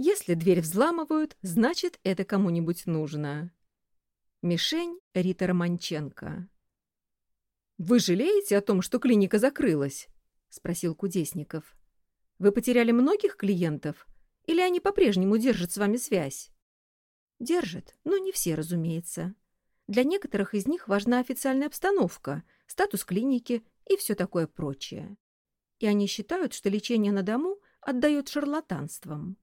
Если дверь взламывают, значит, это кому-нибудь нужно. Мишень Рита Романченко. «Вы жалеете о том, что клиника закрылась?» — спросил Кудесников. «Вы потеряли многих клиентов? Или они по-прежнему держат с вами связь?» «Держат, но не все, разумеется. Для некоторых из них важна официальная обстановка, статус клиники и все такое прочее. И они считают, что лечение на дому отдает шарлатанством.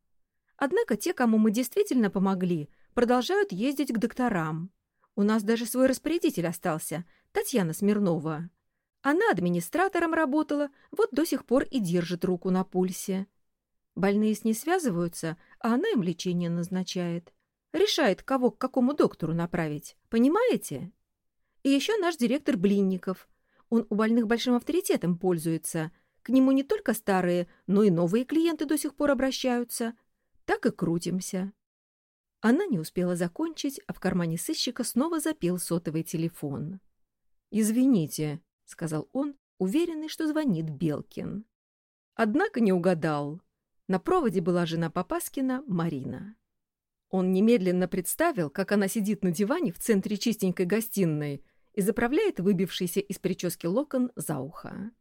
Однако те, кому мы действительно помогли, продолжают ездить к докторам. У нас даже свой распорядитель остался, Татьяна Смирнова. Она администратором работала, вот до сих пор и держит руку на пульсе. Больные с ней связываются, а она им лечение назначает. Решает, кого к какому доктору направить. Понимаете? И еще наш директор Блинников. Он у больных большим авторитетом пользуется. К нему не только старые, но и новые клиенты до сих пор обращаются. Так и крутимся. Она не успела закончить, а в кармане сыщика снова запел сотовый телефон. «Извините», — сказал он, уверенный, что звонит Белкин. Однако не угадал. На проводе была жена Попаскина, Марина. Он немедленно представил, как она сидит на диване в центре чистенькой гостиной и заправляет выбившийся из прически локон за ухо.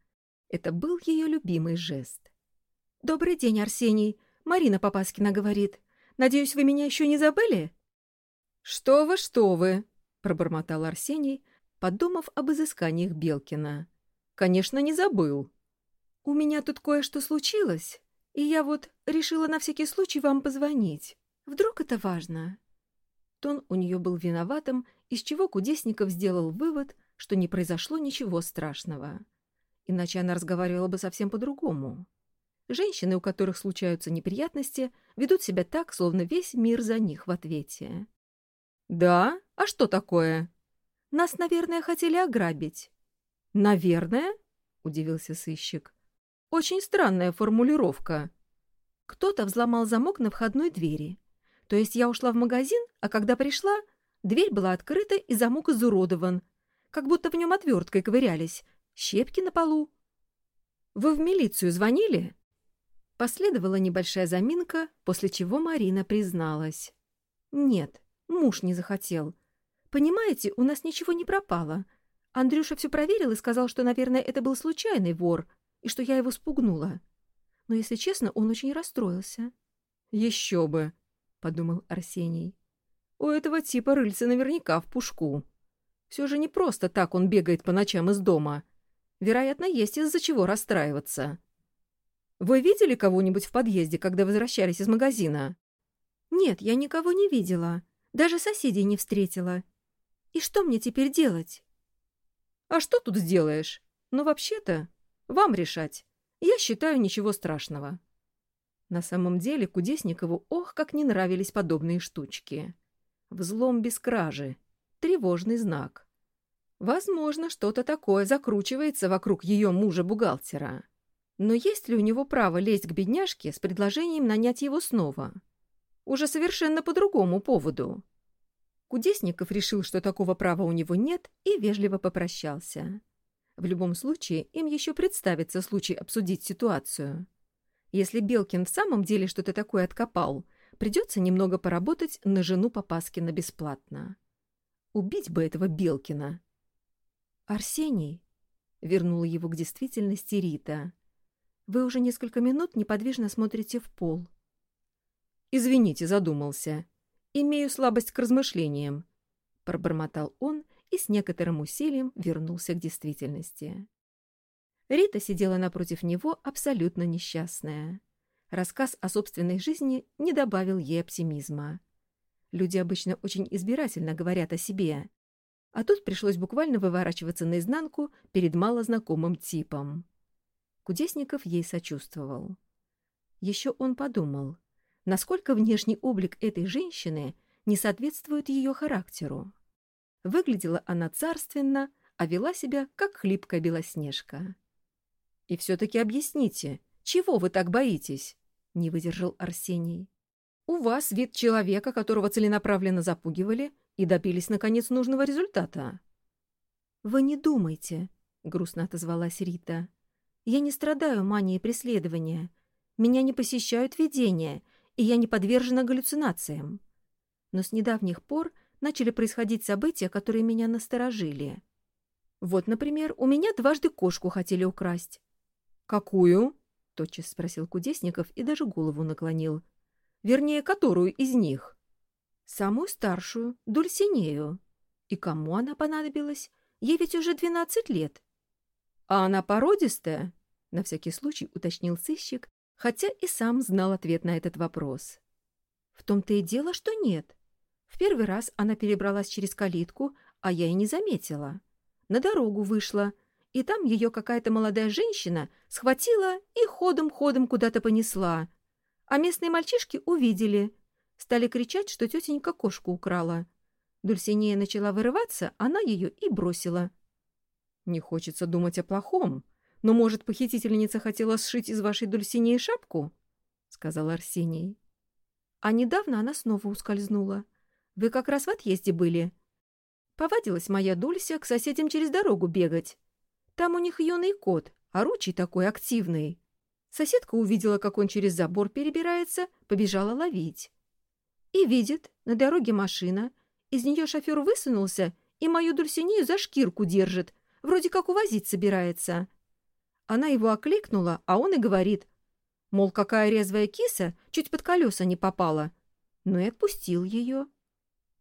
Это был ее любимый жест. «Добрый день, Арсений. Марина Попаскина говорит. Надеюсь, вы меня еще не забыли?» «Что вы, что вы!» — пробормотал Арсений, подумав об изысканиях Белкина. «Конечно, не забыл». «У меня тут кое-что случилось, и я вот решила на всякий случай вам позвонить. Вдруг это важно?» Тон у нее был виноватым, из чего Кудесников сделал вывод, что не произошло ничего страшного. Иначе она разговаривала бы совсем по-другому. Женщины, у которых случаются неприятности, ведут себя так, словно весь мир за них в ответе. «Да? А что такое?» «Нас, наверное, хотели ограбить». «Наверное?» — удивился сыщик. «Очень странная формулировка». Кто-то взломал замок на входной двери. То есть я ушла в магазин, а когда пришла, дверь была открыта и замок изуродован, как будто в нем отверткой ковырялись, щепки на полу. «Вы в милицию звонили?» Последовала небольшая заминка, после чего Марина призналась. «Нет, муж не захотел. Понимаете, у нас ничего не пропало. Андрюша все проверил и сказал, что, наверное, это был случайный вор, и что я его спугнула. Но, если честно, он очень расстроился». «Еще бы!» — подумал Арсений. «У этого типа рыльца наверняка в пушку. Все же не просто так он бегает по ночам из дома. Вероятно, есть из-за чего расстраиваться». Вы видели кого-нибудь в подъезде, когда возвращались из магазина? Нет, я никого не видела. Даже соседей не встретила. И что мне теперь делать? А что тут сделаешь? Ну, вообще-то, вам решать. Я считаю ничего страшного. На самом деле Кудесникову ох, как не нравились подобные штучки. Взлом без кражи. Тревожный знак. Возможно, что-то такое закручивается вокруг ее мужа-бухгалтера. Но есть ли у него право лезть к бедняжке с предложением нанять его снова? Уже совершенно по другому поводу. Кудесников решил, что такого права у него нет, и вежливо попрощался. В любом случае, им еще представится случай обсудить ситуацию. Если Белкин в самом деле что-то такое откопал, придется немного поработать на жену Попаскина бесплатно. Убить бы этого Белкина. «Арсений», — вернула его к действительности Рита, — вы уже несколько минут неподвижно смотрите в пол. «Извините, задумался. Имею слабость к размышлениям», — пробормотал он и с некоторым усилием вернулся к действительности. Рита сидела напротив него абсолютно несчастная. Рассказ о собственной жизни не добавил ей оптимизма. Люди обычно очень избирательно говорят о себе, а тут пришлось буквально выворачиваться наизнанку перед малознакомым типом. Кудесников ей сочувствовал. Еще он подумал, насколько внешний облик этой женщины не соответствует ее характеру. Выглядела она царственно, а вела себя, как хлипкая белоснежка. «И все-таки объясните, чего вы так боитесь?» — не выдержал Арсений. «У вас вид человека, которого целенаправленно запугивали и добились, наконец, нужного результата». «Вы не думайте», — грустно отозвалась Рита. Я не страдаю манией преследования. Меня не посещают видения, и я не подвержена галлюцинациям. Но с недавних пор начали происходить события, которые меня насторожили. Вот, например, у меня дважды кошку хотели украсть. «Какую?» — тотчас спросил Кудесников и даже голову наклонил. «Вернее, которую из них?» «Самую старшую, Дульсинею. И кому она понадобилась? Ей ведь уже двенадцать лет». «А она породистая?» — на всякий случай уточнил сыщик, хотя и сам знал ответ на этот вопрос. В том-то и дело, что нет. В первый раз она перебралась через калитку, а я и не заметила. На дорогу вышла, и там ее какая-то молодая женщина схватила и ходом-ходом куда-то понесла. А местные мальчишки увидели. Стали кричать, что тетенька кошку украла. Дульсинея начала вырываться, она ее и бросила. «Не хочется думать о плохом», но, может, похитительница хотела сшить из вашей Дульсинеи шапку? — сказал Арсений. А недавно она снова ускользнула. Вы как раз в отъезде были. Повадилась моя Дулься к соседям через дорогу бегать. Там у них юный кот, а ручей такой активный. Соседка увидела, как он через забор перебирается, побежала ловить. И видит, на дороге машина, из нее шофер высунулся и мою Дульсинею за шкирку держит, вроде как увозить собирается. Она его окликнула, а он и говорит, мол, какая резвая киса, чуть под колеса не попала. Ну и отпустил ее.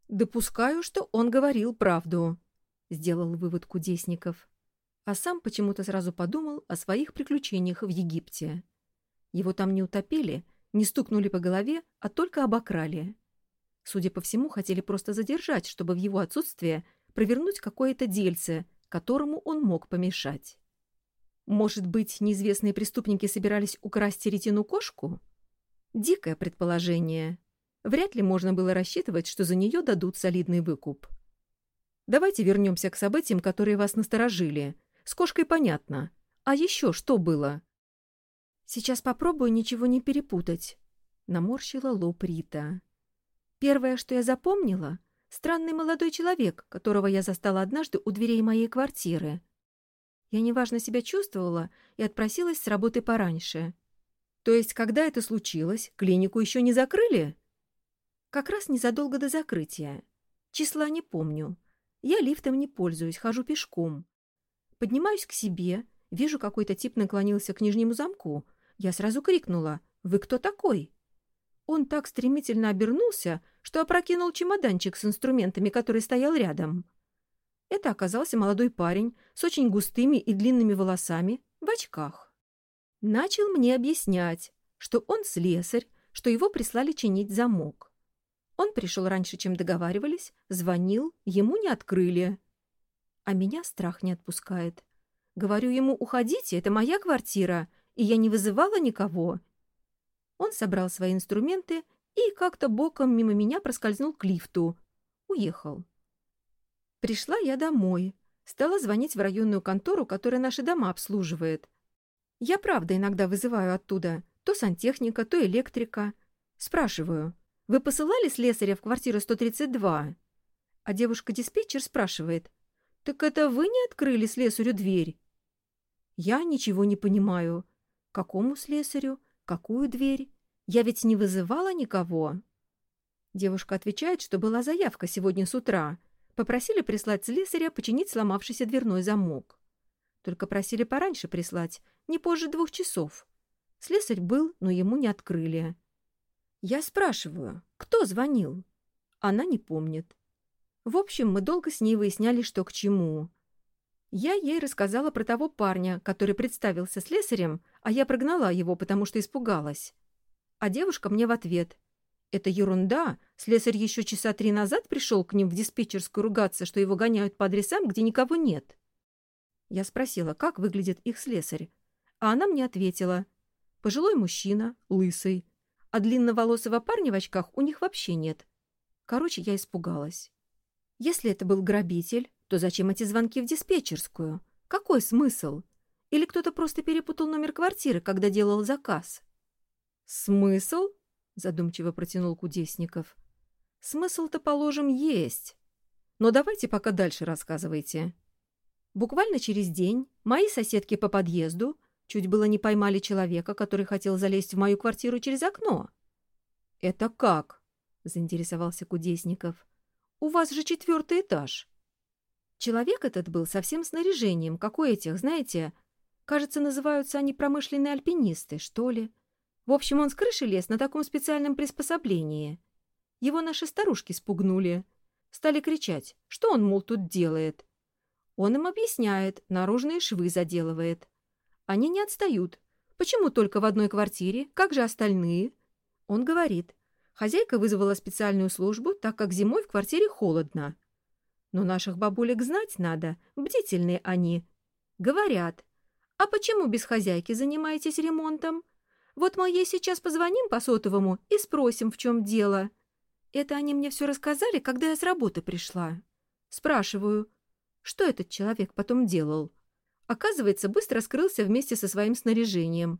Допускаю, что он говорил правду, — сделал вывод Кудесников. А сам почему-то сразу подумал о своих приключениях в Египте. Его там не утопили, не стукнули по голове, а только обокрали. Судя по всему, хотели просто задержать, чтобы в его отсутствие провернуть какое-то дельце, которому он мог помешать. Может быть, неизвестные преступники собирались украсть ретину-кошку? Дикое предположение. Вряд ли можно было рассчитывать, что за нее дадут солидный выкуп. Давайте вернемся к событиям, которые вас насторожили. С кошкой понятно. А еще что было? Сейчас попробую ничего не перепутать. Наморщила лоб Рита. Первое, что я запомнила, странный молодой человек, которого я застала однажды у дверей моей квартиры. Я неважно себя чувствовала и отпросилась с работы пораньше. То есть, когда это случилось, клинику еще не закрыли? Как раз незадолго до закрытия. Числа не помню. Я лифтом не пользуюсь, хожу пешком. Поднимаюсь к себе, вижу, какой-то тип наклонился к нижнему замку. Я сразу крикнула «Вы кто такой?» Он так стремительно обернулся, что опрокинул чемоданчик с инструментами, который стоял рядом. Это оказался молодой парень с очень густыми и длинными волосами в очках. Начал мне объяснять, что он слесарь, что его прислали чинить замок. Он пришел раньше, чем договаривались, звонил, ему не открыли. А меня страх не отпускает. Говорю ему, уходите, это моя квартира, и я не вызывала никого. Он собрал свои инструменты и как-то боком мимо меня проскользнул к лифту. Уехал. Пришла я домой. Стала звонить в районную контору, которая наши дома обслуживает. Я, правда, иногда вызываю оттуда то сантехника, то электрика. Спрашиваю, вы посылали слесаря в квартиру 132? А девушка-диспетчер спрашивает, так это вы не открыли слесарю дверь? Я ничего не понимаю. Какому слесарю? Какую дверь? Я ведь не вызывала никого. Девушка отвечает, что была заявка сегодня с утра — Попросили прислать слесаря починить сломавшийся дверной замок. Только просили пораньше прислать, не позже двух часов. Слесарь был, но ему не открыли. Я спрашиваю, кто звонил? Она не помнит. В общем, мы долго с ней выясняли, что к чему. Я ей рассказала про того парня, который представился слесарем, а я прогнала его, потому что испугалась. А девушка мне в ответ. Это ерунда. Слесарь еще часа три назад пришел к ним в диспетчерскую ругаться, что его гоняют по адресам, где никого нет. Я спросила, как выглядит их слесарь. А она мне ответила. Пожилой мужчина, лысый. А длинноволосого парня в очках у них вообще нет. Короче, я испугалась. Если это был грабитель, то зачем эти звонки в диспетчерскую? Какой смысл? Или кто-то просто перепутал номер квартиры, когда делал заказ? Смысл? — задумчиво протянул Кудесников. «Смысл-то, положим, есть. Но давайте пока дальше рассказывайте. Буквально через день мои соседки по подъезду чуть было не поймали человека, который хотел залезть в мою квартиру через окно. «Это как?» — заинтересовался Кудесников. «У вас же четвертый этаж». Человек этот был со всем снаряжением, как у этих, знаете, кажется, называются они промышленные альпинисты, что ли. В общем, он с крыши лез на таком специальном приспособлении. Его наши старушки спугнули. Стали кричать, что он, мол, тут делает. Он им объясняет, наружные швы заделывает. Они не отстают. Почему только в одной квартире? Как же остальные? Он говорит. Хозяйка вызвала специальную службу, так как зимой в квартире холодно. Но наших бабулек знать надо, бдительные они. Говорят. А почему без хозяйки занимаетесь ремонтом? Вот мы ей сейчас позвоним по сотовому и спросим, в чем дело. Это они мне все рассказали, когда я с работы пришла. Спрашиваю, что этот человек потом делал? Оказывается, быстро скрылся вместе со своим снаряжением.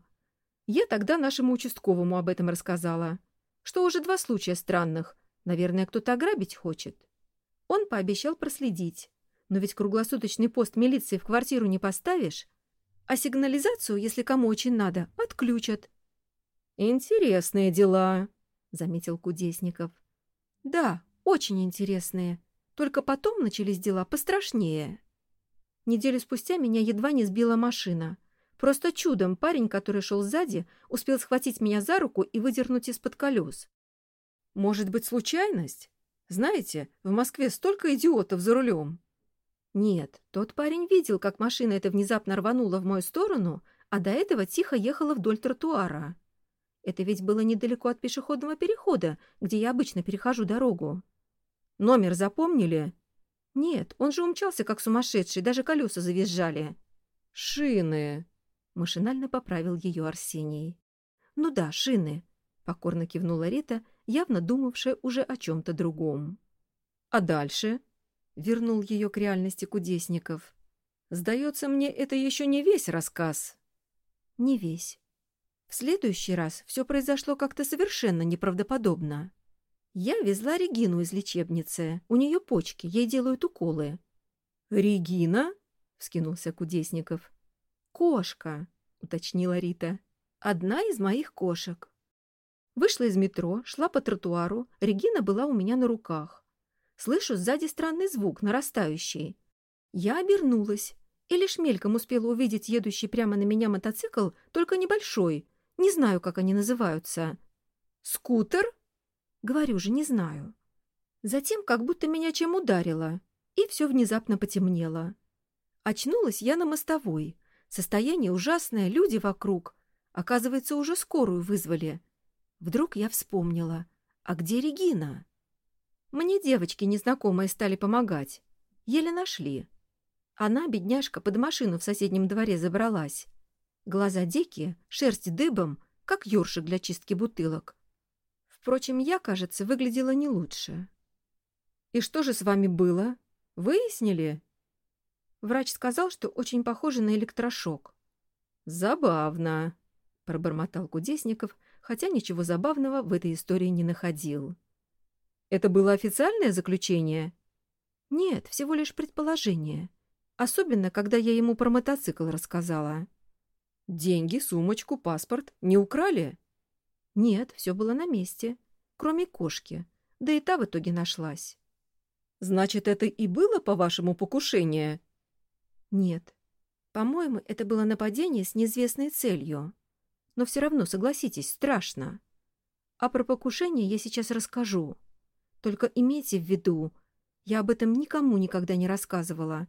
Я тогда нашему участковому об этом рассказала. Что уже два случая странных. Наверное, кто-то ограбить хочет. Он пообещал проследить. Но ведь круглосуточный пост милиции в квартиру не поставишь. А сигнализацию, если кому очень надо, отключат. «Интересные дела», — заметил Кудесников. «Да, очень интересные. Только потом начались дела пострашнее. Неделю спустя меня едва не сбила машина. Просто чудом парень, который шел сзади, успел схватить меня за руку и выдернуть из-под колес. Может быть, случайность? Знаете, в Москве столько идиотов за рулем. Нет, тот парень видел, как машина эта внезапно рванула в мою сторону, а до этого тихо ехала вдоль тротуара. Это ведь было недалеко от пешеходного перехода, где я обычно перехожу дорогу. Номер запомнили? Нет, он же умчался, как сумасшедший, даже колеса завизжали. Шины. Машинально поправил ее Арсений. Ну да, шины. Покорно кивнула Рита, явно думавшая уже о чем-то другом. А дальше? Вернул ее к реальности Кудесников. Сдается мне, это еще не весь рассказ. Не весь. В следующий раз все произошло как-то совершенно неправдоподобно. Я везла Регину из лечебницы. У нее почки, ей делают уколы. «Регина?» — вскинулся Кудесников. «Кошка», — уточнила Рита. «Одна из моих кошек». Вышла из метро, шла по тротуару, Регина была у меня на руках. Слышу сзади странный звук, нарастающий. Я обернулась и лишь мельком успела увидеть едущий прямо на меня мотоцикл, только небольшой, не знаю, как они называются. «Скутер?» Говорю же, не знаю. Затем как будто меня чем ударило, и все внезапно потемнело. Очнулась я на мостовой. Состояние ужасное, люди вокруг. Оказывается, уже скорую вызвали. Вдруг я вспомнила. А где Регина? Мне девочки незнакомые стали помогать. Еле нашли. Она, бедняжка, под машину в соседнем дворе забралась. Глаза дикие, шерсть дыбом, как ёршик для чистки бутылок. Впрочем, я, кажется, выглядела не лучше. «И что же с вами было? Выяснили?» Врач сказал, что очень похоже на электрошок. «Забавно», — пробормотал Кудесников, хотя ничего забавного в этой истории не находил. «Это было официальное заключение?» «Нет, всего лишь предположение. Особенно, когда я ему про мотоцикл рассказала». Деньги, сумочку, паспорт не украли? Нет, все было на месте, кроме кошки. Да и та в итоге нашлась. Значит, это и было, по-вашему, покушение? Нет. По-моему, это было нападение с неизвестной целью. Но все равно, согласитесь, страшно. А про покушение я сейчас расскажу. Только имейте в виду, я об этом никому никогда не рассказывала.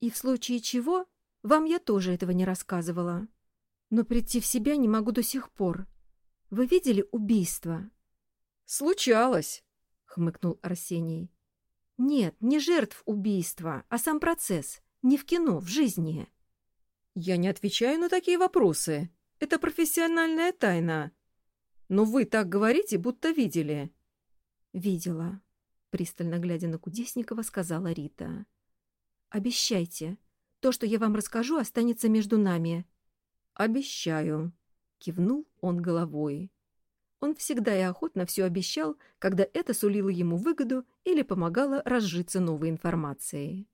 И в случае чего, вам я тоже этого не рассказывала. Но прийти в себя не могу до сих пор. Вы видели убийство? Случалось, хмыкнул Арсений. Нет, не жертв убийства, а сам процесс. Не в кино, в жизни. Я не отвечаю на такие вопросы. Это профессиональная тайна. Но вы так говорите, будто видели. Видела, пристально глядя на Кудесникова, сказала Рита. Обещайте, то, что я вам расскажу, останется между нами. «Обещаю», — кивнул он головой. Он всегда и охотно все обещал, когда это сулило ему выгоду или помогало разжиться новой информацией.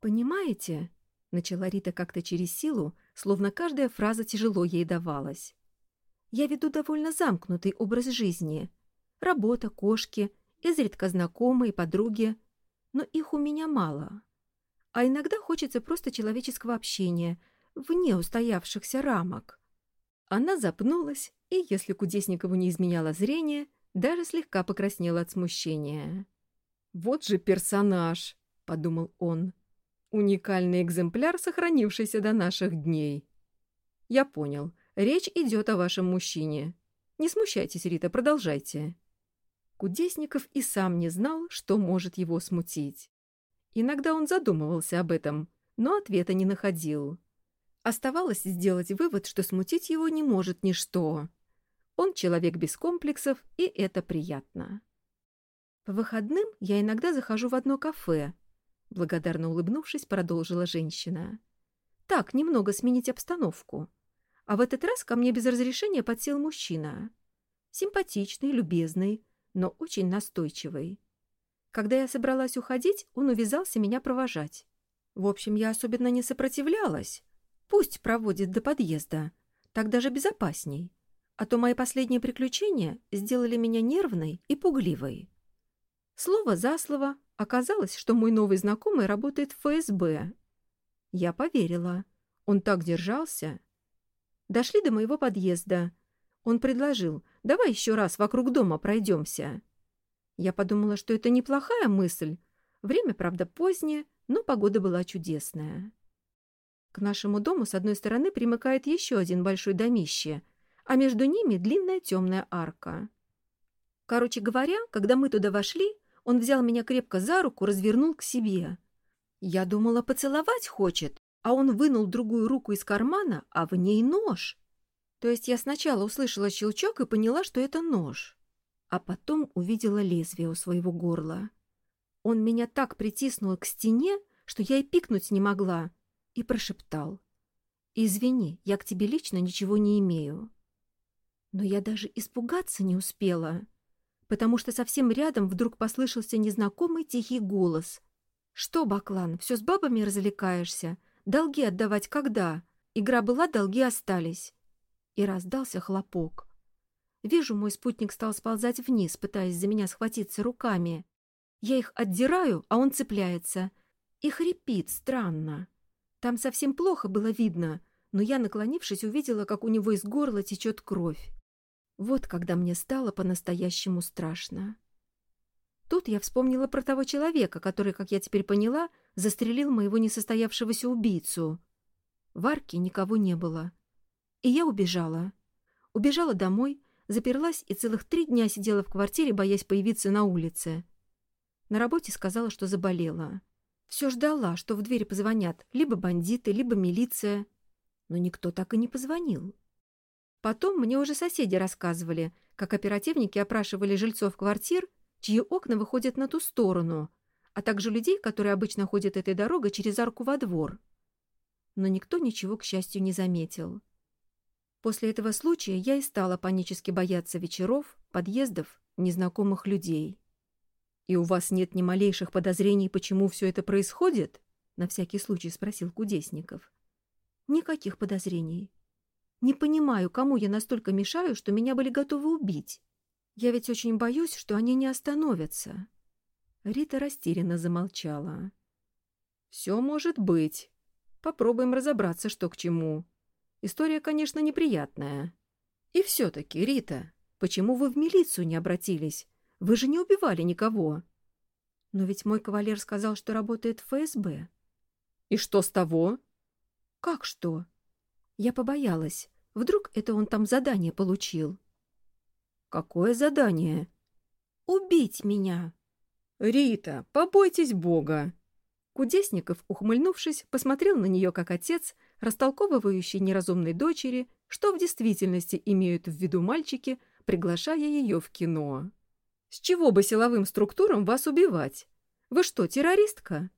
«Понимаете?» — начала Рита как-то через силу, словно каждая фраза тяжело ей давалась. «Я веду довольно замкнутый образ жизни. Работа, кошки, изредка знакомые, подруги. Но их у меня мало. А иногда хочется просто человеческого общения, вне устоявшихся рамок. Она запнулась, и, если Кудесникову не изменяло зрение, даже слегка покраснела от смущения. «Вот же персонаж!» — подумал он. «Уникальный экземпляр, сохранившийся до наших дней». «Я понял. Речь идет о вашем мужчине. Не смущайтесь, Рита, продолжайте». Кудесников и сам не знал, что может его смутить. Иногда он задумывался об этом, но ответа не находил. Оставалось сделать вывод, что смутить его не может ничто. Он человек без комплексов, и это приятно. По выходным я иногда захожу в одно кафе. Благодарно улыбнувшись, продолжила женщина. Так, немного сменить обстановку. А в этот раз ко мне без разрешения подсел мужчина. Симпатичный, любезный, но очень настойчивый. Когда я собралась уходить, он увязался меня провожать. В общем, я особенно не сопротивлялась. Пусть проводит до подъезда. Так даже безопасней. А то мои последние приключения сделали меня нервной и пугливой. Слово за слово оказалось, что мой новый знакомый работает в ФСБ. Я поверила. Он так держался. Дошли до моего подъезда. Он предложил, давай еще раз вокруг дома пройдемся. Я подумала, что это неплохая мысль. Время, правда, позднее, но погода была чудесная. К нашему дому с одной стороны примыкает еще один большой домище, а между ними длинная темная арка. Короче говоря, когда мы туда вошли, он взял меня крепко за руку, развернул к себе. Я думала, поцеловать хочет, а он вынул другую руку из кармана, а в ней нож. То есть я сначала услышала щелчок и поняла, что это нож, а потом увидела лезвие у своего горла. Он меня так притиснул к стене, что я и пикнуть не могла, и прошептал. «Извини, я к тебе лично ничего не имею». Но я даже испугаться не успела потому что совсем рядом вдруг послышался незнакомый тихий голос. «Что, Баклан, все с бабами развлекаешься? Долги отдавать когда? Игра была, долги остались». И раздался хлопок. Вижу, мой спутник стал сползать вниз, пытаясь за меня схватиться руками. Я их отдираю, а он цепляется. И хрипит странно. Там совсем плохо было видно, но я, наклонившись, увидела, как у него из горла течет кровь. Вот когда мне стало по-настоящему страшно. Тут я вспомнила про того человека, который, как я теперь поняла, застрелил моего несостоявшегося убийцу. В арке никого не было. И я убежала. Убежала домой, заперлась и целых три дня сидела в квартире, боясь появиться на улице. На работе сказала, что заболела. Все ждала, что в дверь позвонят либо бандиты, либо милиция. Но никто так и не позвонил. Потом мне уже соседи рассказывали, как оперативники опрашивали жильцов квартир, чьи окна выходят на ту сторону, а также людей, которые обычно ходят этой дорогой через арку во двор. Но никто ничего, к счастью, не заметил. После этого случая я и стала панически бояться вечеров, подъездов, незнакомых людей. «И у вас нет ни малейших подозрений, почему все это происходит?» — на всякий случай спросил Кудесников. «Никаких подозрений. Не понимаю, кому я настолько мешаю, что меня были готовы убить. Я ведь очень боюсь, что они не остановятся». Рита растерянно замолчала. «Все может быть. Попробуем разобраться, что к чему. История, конечно, неприятная. И все-таки, Рита, почему вы в милицию не обратились? Вы же не убивали никого». «Но ведь мой кавалер сказал, что работает в ФСБ». «И что с того?» «Как что?» Я побоялась. Вдруг это он там задание получил? Какое задание? Убить меня. Рита, побойтесь Бога. Кудесников, ухмыльнувшись, посмотрел на нее как отец, растолковывающий неразумной дочери, что в действительности имеют в виду мальчики, приглашая ее в кино. С чего бы силовым структурам вас убивать? Вы что, террористка?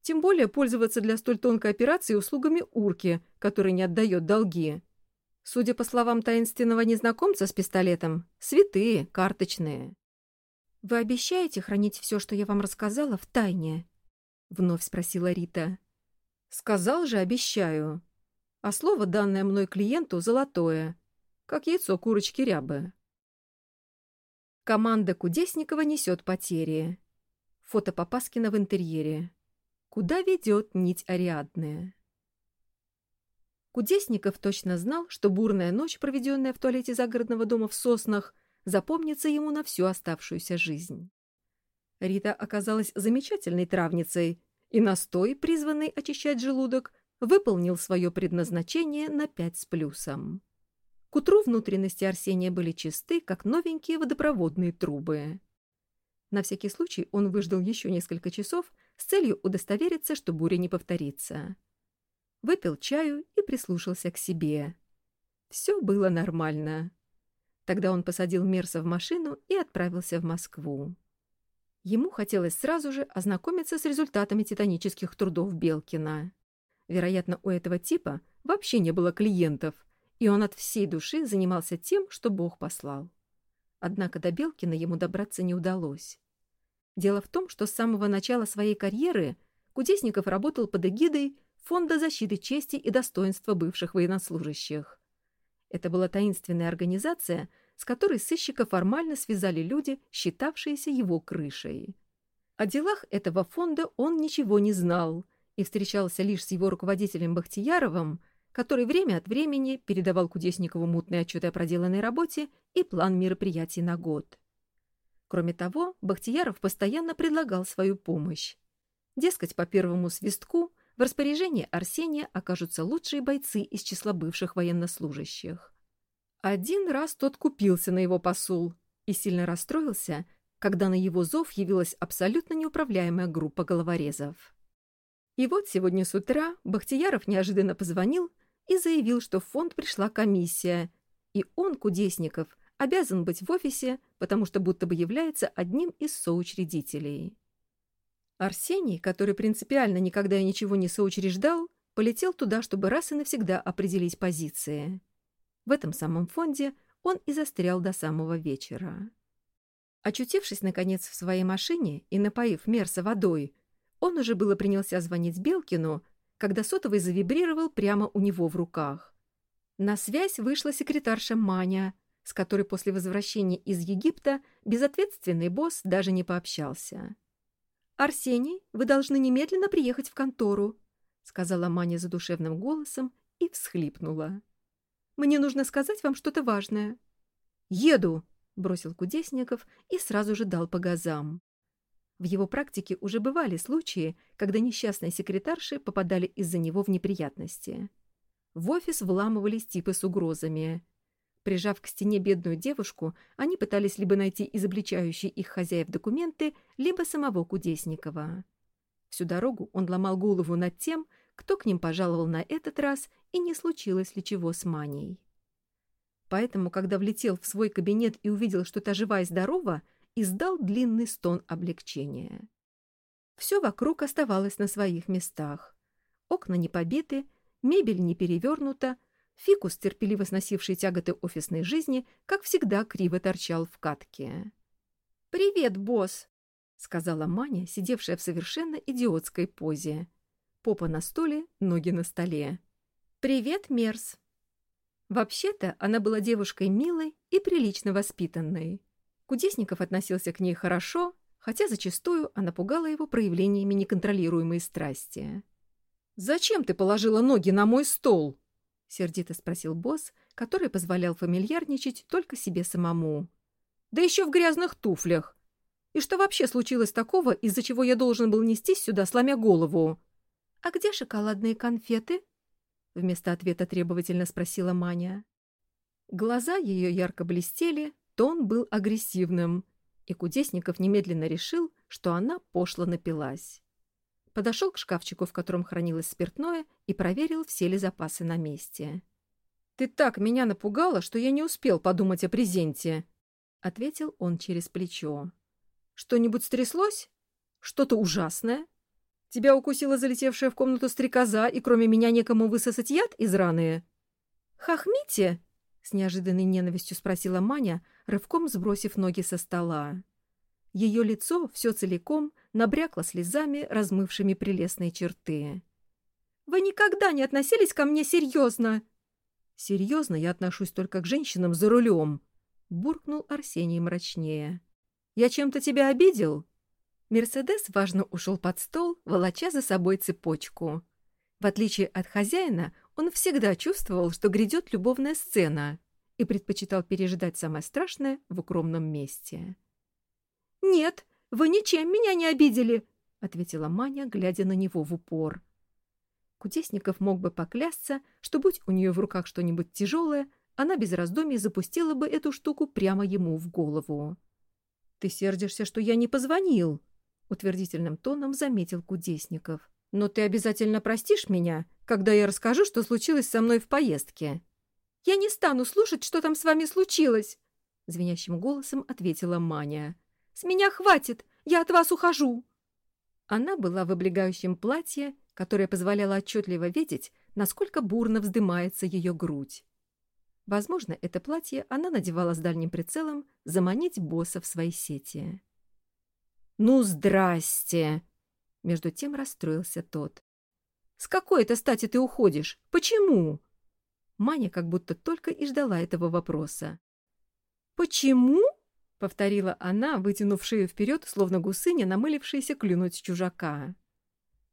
Тем более пользоваться для столь тонкой операции услугами урки, который не отдает долги. Судя по словам таинственного незнакомца с пистолетом, святые, карточные. «Вы обещаете хранить все, что я вам рассказала, в тайне?» — вновь спросила Рита. «Сказал же, обещаю. А слово, данное мной клиенту, золотое, как яйцо курочки рябы». Команда Кудесникова несет потери. Фото Попаскина в интерьере. Куда ведет нить Ариадная? Кудесников точно знал, что бурная ночь, проведенная в туалете загородного дома в Соснах, запомнится ему на всю оставшуюся жизнь. Рита оказалась замечательной травницей, и настой, призванный очищать желудок, выполнил свое предназначение на пять с плюсом. К утру внутренности Арсения были чисты, как новенькие водопроводные трубы. На всякий случай он выждал еще несколько часов с целью удостовериться, что буря не повторится. Выпил чаю и прислушался к себе. Все было нормально. Тогда он посадил Мерса в машину и отправился в Москву. Ему хотелось сразу же ознакомиться с результатами титанических трудов Белкина. Вероятно, у этого типа вообще не было клиентов, и он от всей души занимался тем, что Бог послал. Однако до Белкина ему добраться не удалось. Дело в том, что с самого начала своей карьеры Кудесников работал под эгидой Фонда защиты чести и достоинства бывших военнослужащих. Это была таинственная организация, с которой сыщика формально связали люди, считавшиеся его крышей. О делах этого фонда он ничего не знал, и встречался лишь с его руководителем Бахтияровым, который время от времени передавал Кудесникову мутные отчеты о проделанной работе и план мероприятий на год. Кроме того, Бахтияров постоянно предлагал свою помощь. Дескать, по первому свистку в распоряжении Арсения окажутся лучшие бойцы из числа бывших военнослужащих. Один раз тот купился на его посул и сильно расстроился, когда на его зов явилась абсолютно неуправляемая группа головорезов. И вот сегодня с утра Бахтияров неожиданно позвонил и заявил, что в фонд пришла комиссия, и он, Кудесников, обязан быть в офисе, потому что будто бы является одним из соучредителей. Арсений, который принципиально никогда и ничего не соучреждал, полетел туда, чтобы раз и навсегда определить позиции. В этом самом фонде он и застрял до самого вечера. Очутившись, наконец, в своей машине и напоив Мерса водой, он уже было принялся звонить Белкину, когда сотовый завибрировал прямо у него в руках. На связь вышла секретарша Маня, с которой после возвращения из Египта безответственный босс даже не пообщался. «Арсений, вы должны немедленно приехать в контору», — сказала Маня задушевным голосом и всхлипнула. «Мне нужно сказать вам что-то важное». «Еду!» — бросил Кудесников и сразу же дал по газам. В его практике уже бывали случаи, когда несчастные секретарши попадали из-за него в неприятности. В офис вламывались типы с угрозами. Прижав к стене бедную девушку, они пытались либо найти изобличающие их хозяев документы, либо самого Кудесникова. Всю дорогу он ломал голову над тем, кто к ним пожаловал на этот раз и не случилось ли чего с Маней. Поэтому, когда влетел в свой кабинет и увидел, что та жива и здорова, издал длинный стон облегчения. Все вокруг оставалось на своих местах. Окна не побиты, мебель не перевернута, фикус, терпеливо сносивший тяготы офисной жизни, как всегда криво торчал в катке. «Привет, босс!» — сказала Маня, сидевшая в совершенно идиотской позе. Попа на стуле, ноги на столе. «Привет, Мерс!» Вообще-то она была девушкой милой и прилично воспитанной. Кудесников относился к ней хорошо, хотя зачастую она пугала его проявлениями неконтролируемой страсти. «Зачем ты положила ноги на мой стол?» — сердито спросил босс, который позволял фамильярничать только себе самому. «Да еще в грязных туфлях! И что вообще случилось такого, из-за чего я должен был нестись сюда, сломя голову?» «А где шоколадные конфеты?» — вместо ответа требовательно спросила Маня. Глаза ее ярко блестели, Тон был агрессивным, и Кудесников немедленно решил, что она пошло напилась. Подошел к шкафчику, в котором хранилось спиртное, и проверил, все ли запасы на месте. «Ты так меня напугала, что я не успел подумать о презенте», — ответил он через плечо. «Что-нибудь стряслось? Что-то ужасное? Тебя укусила залетевшая в комнату стрекоза, и кроме меня некому высосать яд из раны?» «Хохмите!» — с неожиданной ненавистью спросила Маня, рывком сбросив ноги со стола. Ее лицо все целиком набрякло слезами, размывшими прелестные черты. «Вы никогда не относились ко мне серьезно!» «Серьезно я отношусь только к женщинам за рулем», — буркнул Арсений мрачнее. «Я чем-то тебя обидел?» Мерседес важно ушел под стол, волоча за собой цепочку. В отличие от хозяина, он всегда чувствовал, что грядет любовная сцена, и предпочитал пережидать самое страшное в укромном месте. «Нет, вы ничем меня не обидели!» — ответила Маня, глядя на него в упор. Кудесников мог бы поклясться, что будь у нее в руках что-нибудь тяжелое, она без раздумий запустила бы эту штуку прямо ему в голову. «Ты сердишься, что я не позвонил?» — утвердительным тоном заметил Кудесников. «Но ты обязательно простишь меня, когда я расскажу, что случилось со мной в поездке». «Я не стану слушать, что там с вами случилось!» — звенящим голосом ответила Маня. «С меня хватит! Я от вас ухожу!» Она была в облегающем платье, которое позволяло отчетливо видеть, насколько бурно вздымается ее грудь. Возможно, это платье она надевала с дальним прицелом заманить босса в свои сети. «Ну, здрасте!» Между тем расстроился тот. «С какой это стати ты уходишь? Почему?» Маня как будто только и ждала этого вопроса. «Почему?» — повторила она, вытянув шею вперед, словно гусыня, намылившаяся клюнуть чужака.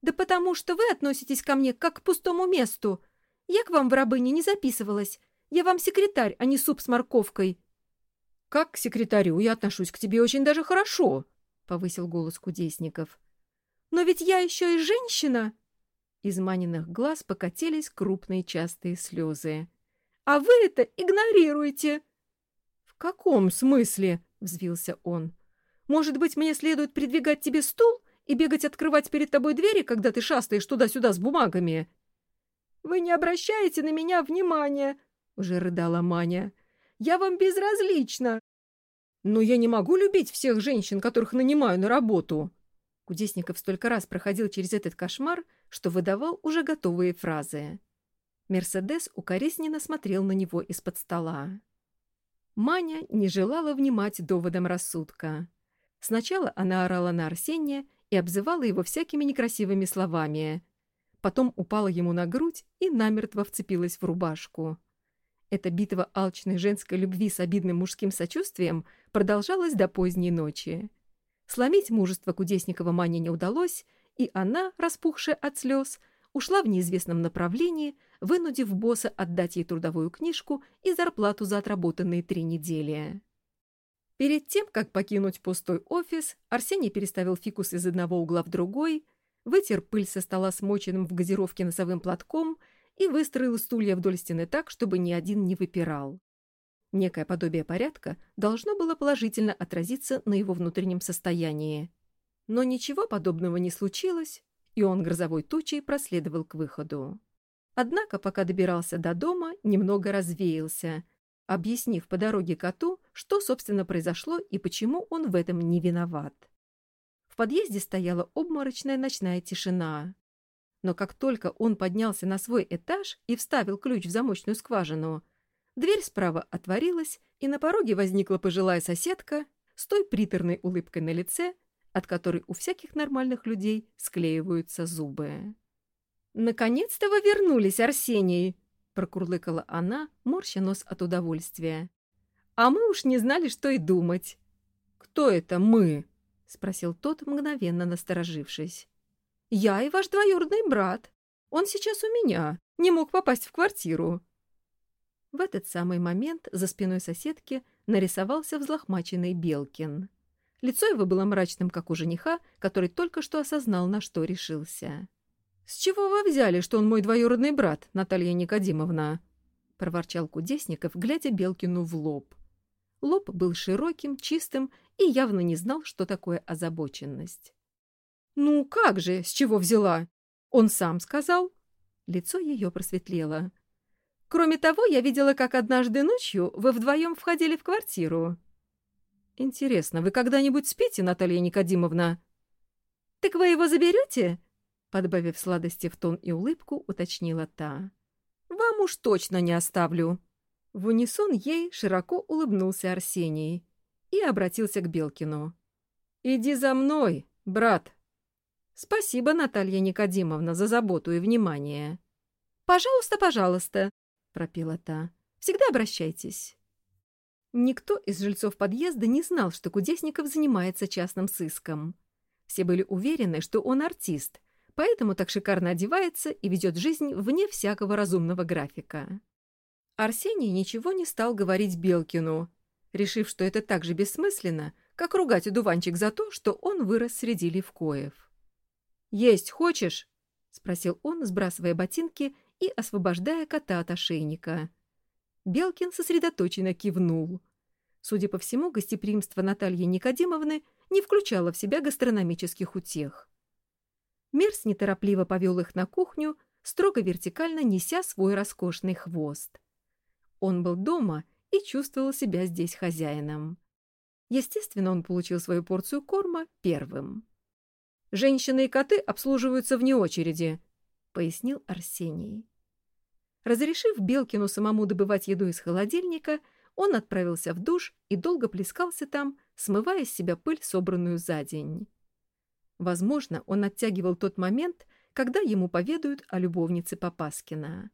«Да потому что вы относитесь ко мне как к пустому месту. Я к вам в рабыне не записывалась. Я вам секретарь, а не суп с морковкой». «Как к секретарю я отношусь к тебе очень даже хорошо», — повысил голос Кудесников. «Но ведь я еще и женщина!» Из Маниных глаз покатились крупные частые слезы. «А вы это игнорируете!» «В каком смысле?» — взвился он. «Может быть, мне следует придвигать тебе стул и бегать открывать перед тобой двери, когда ты шастаешь туда-сюда с бумагами?» «Вы не обращаете на меня внимания!» уже рыдала Маня. «Я вам безразлична!» «Но я не могу любить всех женщин, которых нанимаю на работу!» Кудесников столько раз проходил через этот кошмар, что выдавал уже готовые фразы. Мерседес укоризненно смотрел на него из-под стола. Маня не желала внимать доводам рассудка. Сначала она орала на Арсения и обзывала его всякими некрасивыми словами. Потом упала ему на грудь и намертво вцепилась в рубашку. Эта битва алчной женской любви с обидным мужским сочувствием продолжалась до поздней ночи. Сломить мужество Кудесникова Мане не удалось, и она, распухшая от слез, ушла в неизвестном направлении, вынудив босса отдать ей трудовую книжку и зарплату за отработанные три недели. Перед тем, как покинуть пустой офис, Арсений переставил фикус из одного угла в другой, вытер пыль со стола смоченным в газировке носовым платком и выстроил стулья вдоль стены так, чтобы ни один не выпирал. Некое подобие порядка должно было положительно отразиться на его внутреннем состоянии. Но ничего подобного не случилось, и он грозовой тучей проследовал к выходу. Однако, пока добирался до дома, немного развеялся, объяснив по дороге коту, что, собственно, произошло и почему он в этом не виноват. В подъезде стояла обморочная ночная тишина. Но как только он поднялся на свой этаж и вставил ключ в замочную скважину, дверь справа отворилась, и на пороге возникла пожилая соседка с той приторной улыбкой на лице, от которой у всяких нормальных людей склеиваются зубы. «Наконец-то вы вернулись, Арсений!» — прокурлыкала она, морща нос от удовольствия. «А мы уж не знали, что и думать». «Кто это мы?» — спросил тот, мгновенно насторожившись. Я и ваш двоюродный брат. Он сейчас у меня, не мог попасть в квартиру». В этот самый момент за спиной соседки нарисовался взлохмаченный Белкин. Лицо его было мрачным, как у жениха, который только что осознал, на что решился. «С чего вы взяли, что он мой двоюродный брат, Наталья Никодимовна?» — проворчал Кудесников, глядя Белкину в лоб. Лоб был широким, чистым и явно не знал, что такое озабоченность. «Ну, как же, с чего взяла? Он сам сказал?» Лицо ее просветлело. «Кроме того, я видела, как однажды ночью вы вдвоем входили в квартиру». «Интересно, вы когда-нибудь спите, Наталья Никодимовна?» «Так вы его заберете?» Подбавив сладости в тон и улыбку, уточнила та. «Вам уж точно не оставлю». В унисон ей широко улыбнулся Арсений и обратился к Белкину. «Иди за мной, брат!» Спасибо, Наталья Никодимовна, за заботу и внимание. Пожалуйста, пожалуйста, пропела та. Всегда обращайтесь. Никто из жильцов подъезда не знал, что Кудесников занимается частным сыском. Все были уверены, что он артист, поэтому так шикарно одевается и ведет жизнь вне всякого разумного графика. Арсений ничего не стал говорить Белкину, решив, что это так же бессмысленно, как ругать удуванчик за то, что он вырос среди левкоев. «Есть хочешь?» — спросил он, сбрасывая ботинки и освобождая кота от ошейника. Белкин сосредоточенно кивнул. Судя по всему, гостеприимство Натальи Никодимовны не включало в себя гастрономических утех. Мерс неторопливо повел их на кухню, строго вертикально неся свой роскошный хвост. Он был дома и чувствовал себя здесь хозяином. Естественно, он получил свою порцию корма первым. «Женщины и коты обслуживаются вне очереди», — пояснил Арсений. Разрешив Белкину самому добывать еду из холодильника, он отправился в душ и долго плескался там, смывая с себя пыль, собранную за день. Возможно, он оттягивал тот момент, когда ему поведают о любовнице Попаскина.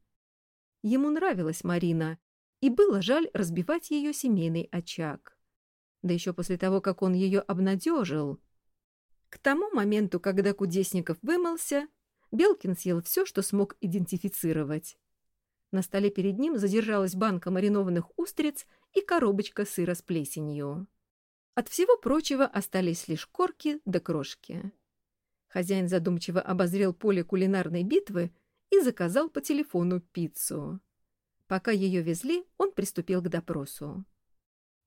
Ему нравилась Марина, и было жаль разбивать ее семейный очаг. Да еще после того, как он ее обнадежил. К тому моменту, когда Кудесников вымылся, Белкин съел все, что смог идентифицировать. На столе перед ним задержалась банка маринованных устриц и коробочка сыра с плесенью. От всего прочего остались лишь корки да крошки. Хозяин задумчиво обозрел поле кулинарной битвы и заказал по телефону пиццу. Пока ее везли, он приступил к допросу.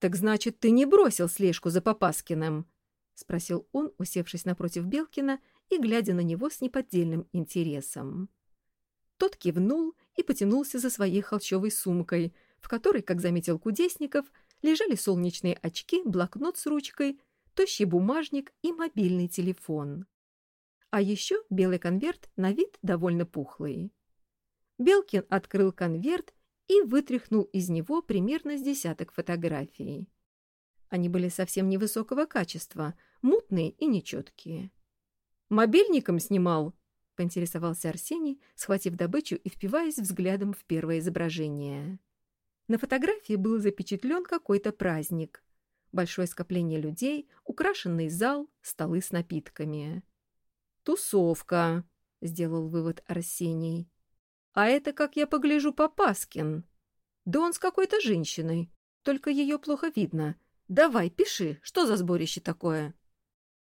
«Так значит, ты не бросил слежку за Попаскиным?» — спросил он, усевшись напротив Белкина и глядя на него с неподдельным интересом. Тот кивнул и потянулся за своей холщовой сумкой, в которой, как заметил Кудесников, лежали солнечные очки, блокнот с ручкой, тощий бумажник и мобильный телефон. А еще белый конверт на вид довольно пухлый. Белкин открыл конверт и вытряхнул из него примерно с десяток фотографий. Они были совсем невысокого качества, мутные и нечеткие. «Мобильником снимал?» поинтересовался Арсений, схватив добычу и впиваясь взглядом в первое изображение. На фотографии был запечатлен какой-то праздник. Большое скопление людей, украшенный зал, столы с напитками. «Тусовка», — сделал вывод Арсений. «А это, как я погляжу, Попаскин. Да он с какой-то женщиной, только ее плохо видно. Давай, пиши, что за сборище такое?»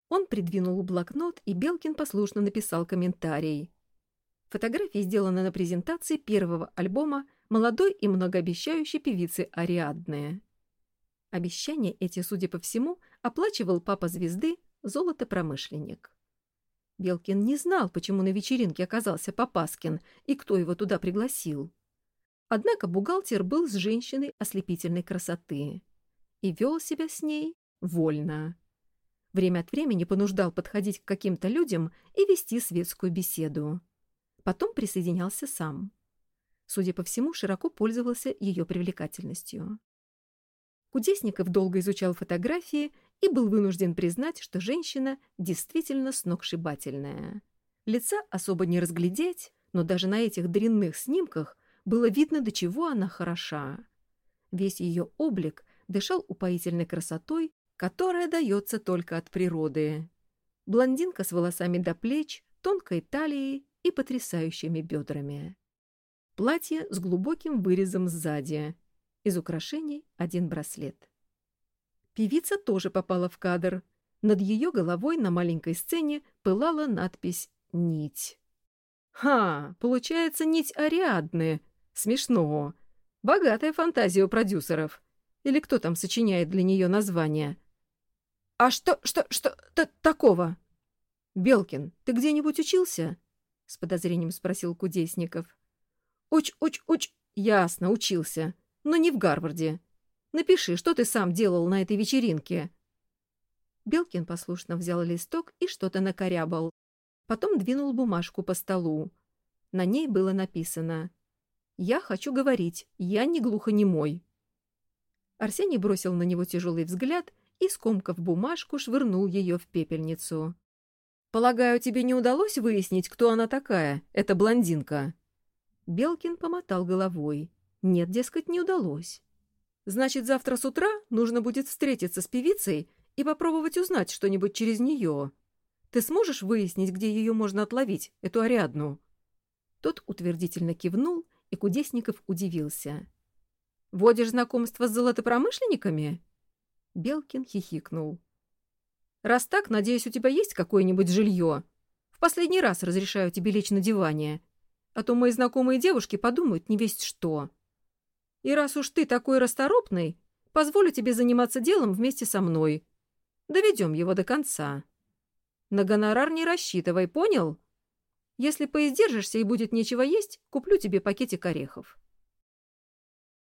Он придвинул блокнот, и Белкин послушно написал комментарий. Фотографии сделаны на презентации первого альбома молодой и многообещающей певицы Ариадны. Обещания эти, судя по всему, оплачивал папа звезды, золотопромышленник. Белкин не знал, почему на вечеринке оказался Попаскин и кто его туда пригласил. Однако бухгалтер был с женщиной ослепительной красоты и вел себя с ней вольно. Время от времени понуждал подходить к каким-то людям и вести светскую беседу. Потом присоединялся сам. Судя по всему, широко пользовался ее привлекательностью. Кудесников долго изучал фотографии и был вынужден признать, что женщина действительно сногсшибательная. Лица особо не разглядеть, но даже на этих дрянных снимках было видно, до чего она хороша. Весь ее облик дышал упоительной красотой которая дается только от природы. Блондинка с волосами до плеч, тонкой талией и потрясающими бедрами. Платье с глубоким вырезом сзади. Из украшений один браслет. Певица тоже попала в кадр. Над ее головой на маленькой сцене пылала надпись «Нить». «Ха! Получается, нить Ариадны. Смешно. Богатая фантазия у продюсеров. Или кто там сочиняет для нее название?» «А что, что, что -то такого?» «Белкин, ты где-нибудь учился?» — с подозрением спросил Кудесников. «Уч, уч, уч...» «Ясно, учился. Но не в Гарварде. Напиши, что ты сам делал на этой вечеринке». Белкин послушно взял листок и что-то накорябал. Потом двинул бумажку по столу. На ней было написано «Я хочу говорить, я не глухонемой». Арсений бросил на него тяжелый взгляд — и, скомкав бумажку, швырнул ее в пепельницу. «Полагаю, тебе не удалось выяснить, кто она такая, эта блондинка?» Белкин помотал головой. «Нет, дескать, не удалось». Значит, завтра с утра нужно будет встретиться с певицей и попробовать узнать что-нибудь через нее. Ты сможешь выяснить, где ее можно отловить, эту Ариадну?» Тот утвердительно кивнул, и Кудесников удивился. «Водишь знакомство с золотопромышленниками?» Белкин хихикнул. «Раз так, надеюсь, у тебя есть какое-нибудь жилье? В последний раз разрешаю тебе лечь на диване, а то мои знакомые девушки подумают не весть что. И раз уж ты такой расторопный, позволю тебе заниматься делом вместе со мной. Доведем его до конца. На гонорар не рассчитывай, понял? Если поиздержишься и будет нечего есть, куплю тебе пакетик орехов».